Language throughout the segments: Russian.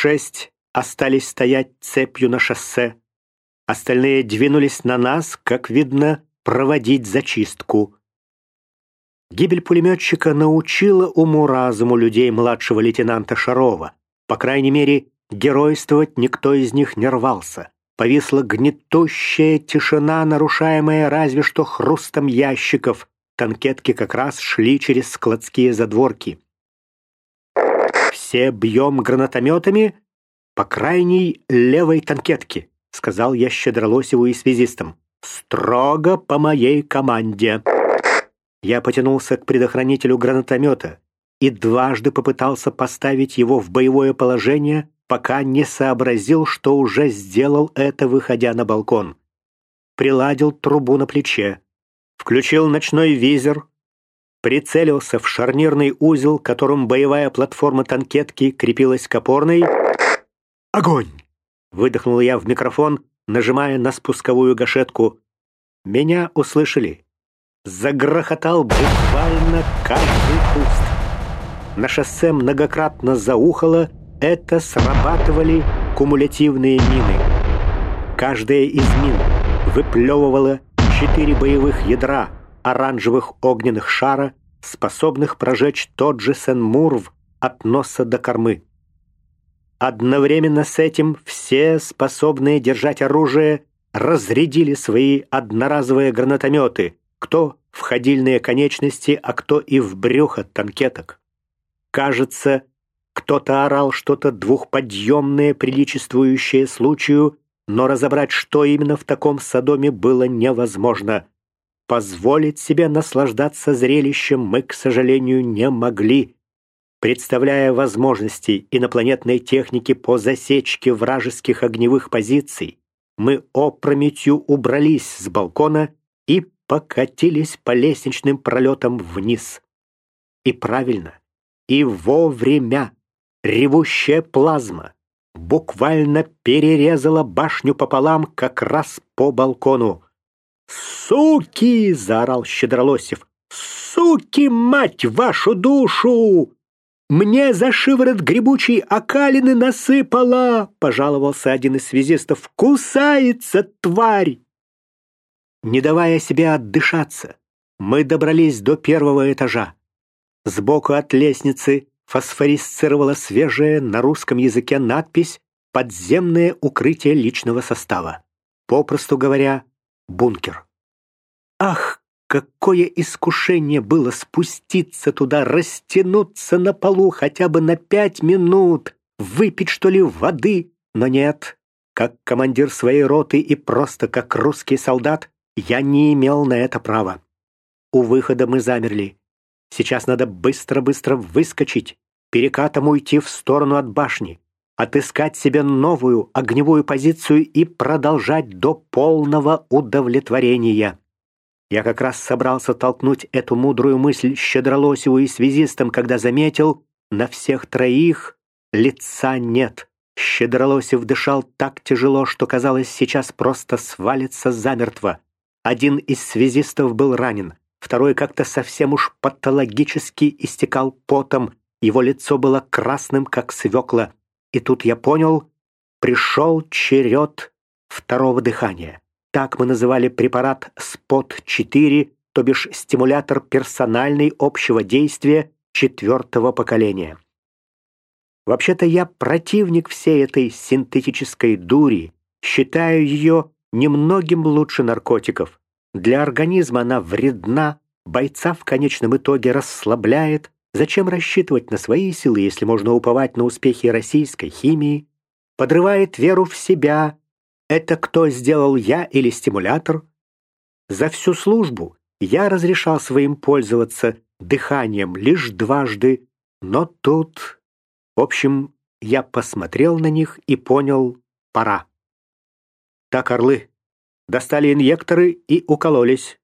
Шесть остались стоять цепью на шоссе. Остальные двинулись на нас, как видно, проводить зачистку. Гибель пулеметчика научила уму-разуму людей младшего лейтенанта Шарова. По крайней мере, геройствовать никто из них не рвался. Повисла гнетущая тишина, нарушаемая разве что хрустом ящиков. Танкетки как раз шли через складские задворки. «Все бьем гранатометами по крайней левой танкетке», сказал я Щедролосеву и связистам. «Строго по моей команде». Я потянулся к предохранителю гранатомета и дважды попытался поставить его в боевое положение, пока не сообразил, что уже сделал это, выходя на балкон. Приладил трубу на плече, включил ночной визор, прицелился в шарнирный узел, которым боевая платформа танкетки крепилась к опорной. «Огонь!» — выдохнул я в микрофон, нажимая на спусковую гашетку. Меня услышали загрохотал буквально каждый куст. На шоссе многократно заухало, это срабатывали кумулятивные мины. Каждая из мин выплевывала четыре боевых ядра оранжевых огненных шара, способных прожечь тот же Сен-Мурв от носа до кормы. Одновременно с этим все, способные держать оружие, разрядили свои одноразовые гранатометы, кто в ходильные конечности, а кто и в брюхо танкеток. Кажется, кто-то орал что-то двухподъемное, приличествующее случаю, но разобрать, что именно в таком Содоме, было невозможно. Позволить себе наслаждаться зрелищем мы, к сожалению, не могли. Представляя возможности инопланетной техники по засечке вражеских огневых позиций, мы опрометью убрались с балкона и покатились по лестничным пролетам вниз. И правильно, и вовремя ревущая плазма буквально перерезала башню пополам как раз по балкону. «Суки!» — заорал Щедролосев. «Суки, мать вашу душу! Мне за шиворот грибучей окалины насыпала!» — пожаловался один из связистов. «Кусается, тварь!» Не давая себе отдышаться, мы добрались до первого этажа. Сбоку от лестницы фосфорисцировала свежая на русском языке надпись «Подземное укрытие личного состава». Попросту говоря, бункер. Ах, какое искушение было спуститься туда, растянуться на полу хотя бы на пять минут, выпить что ли воды, но нет. Как командир своей роты и просто как русский солдат, я не имел на это права. У выхода мы замерли. Сейчас надо быстро-быстро выскочить, перекатом уйти в сторону от башни, отыскать себе новую огневую позицию и продолжать до полного удовлетворения. Я как раз собрался толкнуть эту мудрую мысль Щедролосеву и связистам, когда заметил, на всех троих лица нет. Щедролосев дышал так тяжело, что казалось, сейчас просто свалится замертво. Один из связистов был ранен, второй как-то совсем уж патологически истекал потом, его лицо было красным, как свекла. И тут я понял, пришел черед второго дыхания. Так мы называли препарат СПОТ-4, то бишь стимулятор персональной общего действия четвертого поколения. Вообще-то я противник всей этой синтетической дури, считаю ее немногим лучше наркотиков. Для организма она вредна, бойца в конечном итоге расслабляет. Зачем рассчитывать на свои силы, если можно уповать на успехи российской химии? Подрывает веру в себя. Это кто сделал я или стимулятор? За всю службу я разрешал своим пользоваться дыханием лишь дважды, но тут... В общем, я посмотрел на них и понял, пора. Так, орлы, достали инъекторы и укололись.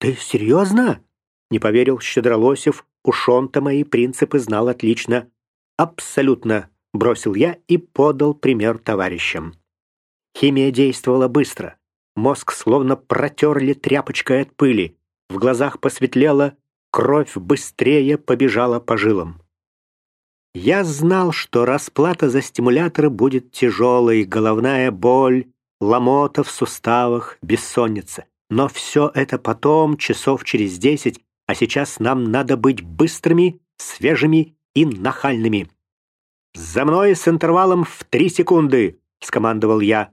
«Ты серьезно?» — не поверил Щедролосев. Уж он-то мои принципы знал отлично. «Абсолютно», — бросил я и подал пример товарищам. Химия действовала быстро. Мозг словно протерли тряпочкой от пыли. В глазах посветлело, кровь быстрее побежала по жилам. Я знал, что расплата за стимуляторы будет тяжелой, головная боль, ломота в суставах, бессонница. Но все это потом, часов через десять, а сейчас нам надо быть быстрыми, свежими и нахальными. «За мной с интервалом в три секунды!» — скомандовал я.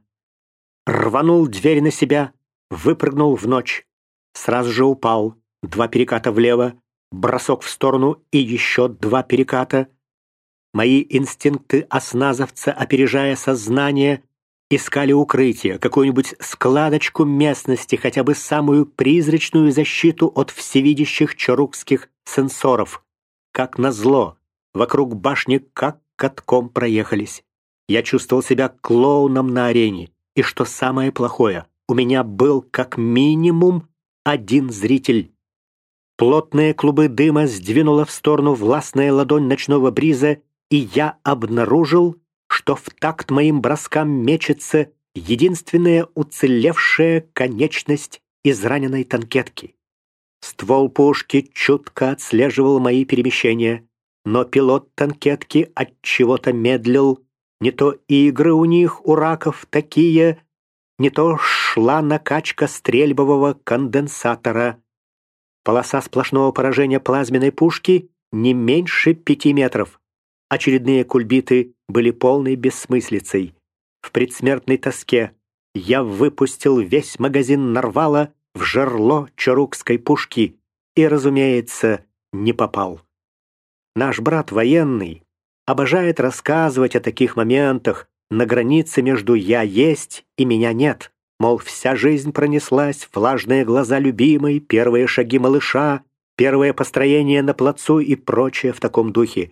Рванул дверь на себя, выпрыгнул в ночь. Сразу же упал. Два переката влево, бросок в сторону и еще два переката. Мои инстинкты осназовца, опережая сознание, искали укрытие, какую-нибудь складочку местности, хотя бы самую призрачную защиту от всевидящих чарукских сенсоров. Как назло, вокруг башни как катком проехались. Я чувствовал себя клоуном на арене, и что самое плохое, у меня был как минимум один зритель. Плотные клубы дыма сдвинула в сторону властная ладонь ночного бриза, и я обнаружил, что в такт моим броскам мечется единственная уцелевшая конечность израненной танкетки. Ствол пушки чутко отслеживал мои перемещения, но пилот танкетки от чего-то медлил. Не то игры у них, у раков, такие, не то шла накачка стрельбового конденсатора. Полоса сплошного поражения плазменной пушки не меньше пяти метров. Очередные кульбиты были полной бессмыслицей. В предсмертной тоске я выпустил весь магазин Нарвала в жерло чарукской пушки и, разумеется, не попал. Наш брат военный обожает рассказывать о таких моментах на границе между «я есть» и «меня нет». Мол, вся жизнь пронеслась, влажные глаза любимой, первые шаги малыша, первое построение на плацу и прочее в таком духе.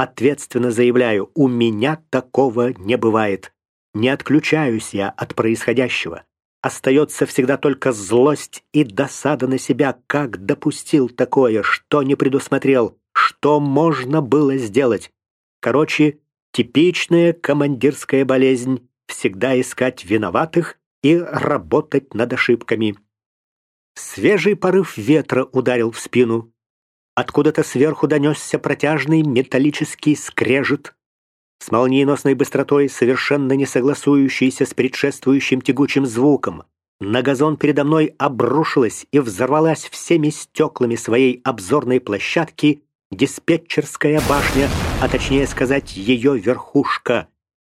Ответственно заявляю, у меня такого не бывает. Не отключаюсь я от происходящего. Остается всегда только злость и досада на себя, как допустил такое, что не предусмотрел, что можно было сделать. Короче, типичная командирская болезнь — всегда искать виноватых и работать над ошибками. Свежий порыв ветра ударил в спину. Откуда-то сверху донесся протяжный металлический скрежет. С молниеносной быстротой, совершенно не согласующийся с предшествующим тягучим звуком, на газон передо мной обрушилась и взорвалась всеми стеклами своей обзорной площадки диспетчерская башня, а точнее сказать, ее верхушка.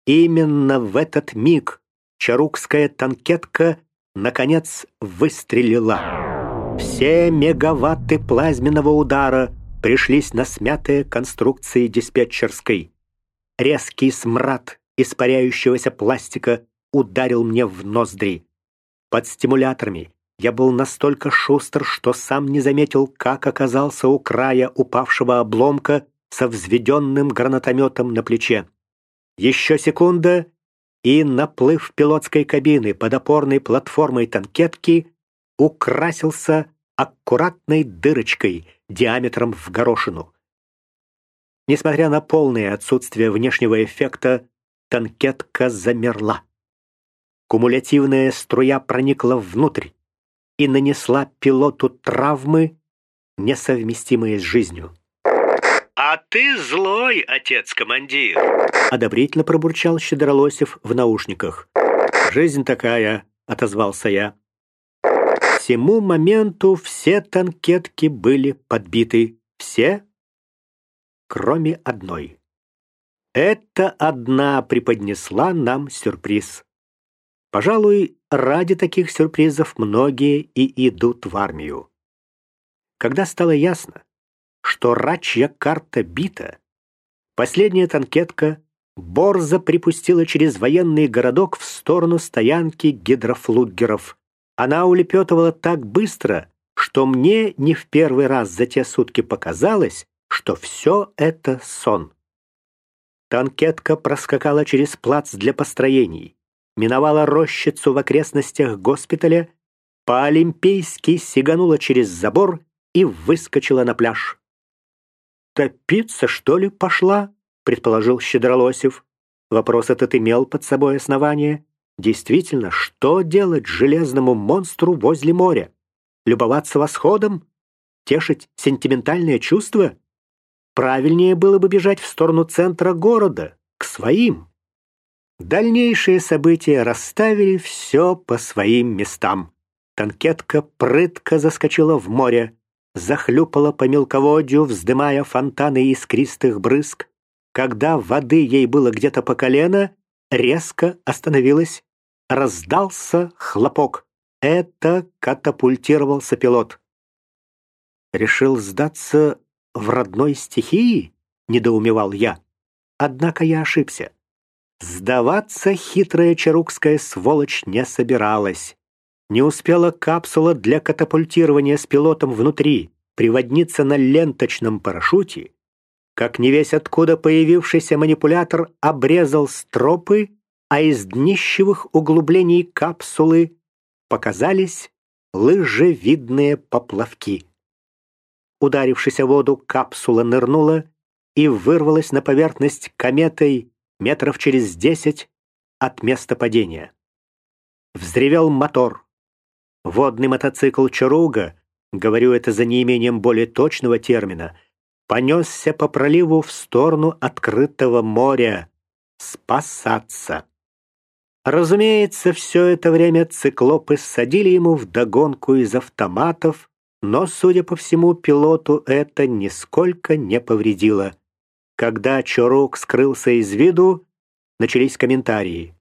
Именно в этот миг чарукская танкетка наконец выстрелила. Все мегаватты плазменного удара пришлись на смятые конструкции диспетчерской. Резкий смрад испаряющегося пластика ударил мне в ноздри. Под стимуляторами я был настолько шустр, что сам не заметил, как оказался у края упавшего обломка со взведенным гранатометом на плече. Еще секунда, и наплыв пилотской кабины под опорной платформой танкетки украсился аккуратной дырочкой диаметром в горошину. Несмотря на полное отсутствие внешнего эффекта, танкетка замерла. Кумулятивная струя проникла внутрь и нанесла пилоту травмы, несовместимые с жизнью. «А ты злой, отец-командир!» — одобрительно пробурчал Щедролосев в наушниках. «Жизнь такая», — отозвался я всему моменту все танкетки были подбиты. Все, кроме одной. Эта одна преподнесла нам сюрприз. Пожалуй, ради таких сюрпризов многие и идут в армию. Когда стало ясно, что рачья карта бита, последняя танкетка борзо припустила через военный городок в сторону стоянки гидрофлуггеров, она улепетывала так быстро, что мне не в первый раз за те сутки показалось, что все это сон. Танкетка проскакала через плац для построений, миновала рощицу в окрестностях госпиталя, по-олимпийски сиганула через забор и выскочила на пляж. «Топиться, что ли, пошла?» — предположил Щедролосев. Вопрос этот имел под собой основание. Действительно, что делать железному монстру возле моря? Любоваться восходом? Тешить сентиментальные чувства? Правильнее было бы бежать в сторону центра города, к своим. Дальнейшие события расставили все по своим местам. Танкетка прытко заскочила в море, захлюпала по мелководью, вздымая фонтаны искристых брызг. Когда воды ей было где-то по колено, резко остановилась. Раздался хлопок. Это катапультировался пилот. «Решил сдаться в родной стихии?» — недоумевал я. Однако я ошибся. Сдаваться хитрая чарукская сволочь не собиралась. Не успела капсула для катапультирования с пилотом внутри приводниться на ленточном парашюте, как не весь откуда появившийся манипулятор обрезал стропы, а из днищевых углублений капсулы показались лыжевидные поплавки. Ударившись о воду, капсула нырнула и вырвалась на поверхность кометой метров через десять от места падения. Взревел мотор. Водный мотоцикл Чаруга, говорю это за неимением более точного термина, понесся по проливу в сторону открытого моря. Спасаться. Разумеется, все это время циклопы садили ему вдогонку из автоматов, но, судя по всему, пилоту это нисколько не повредило. Когда Чорук скрылся из виду, начались комментарии.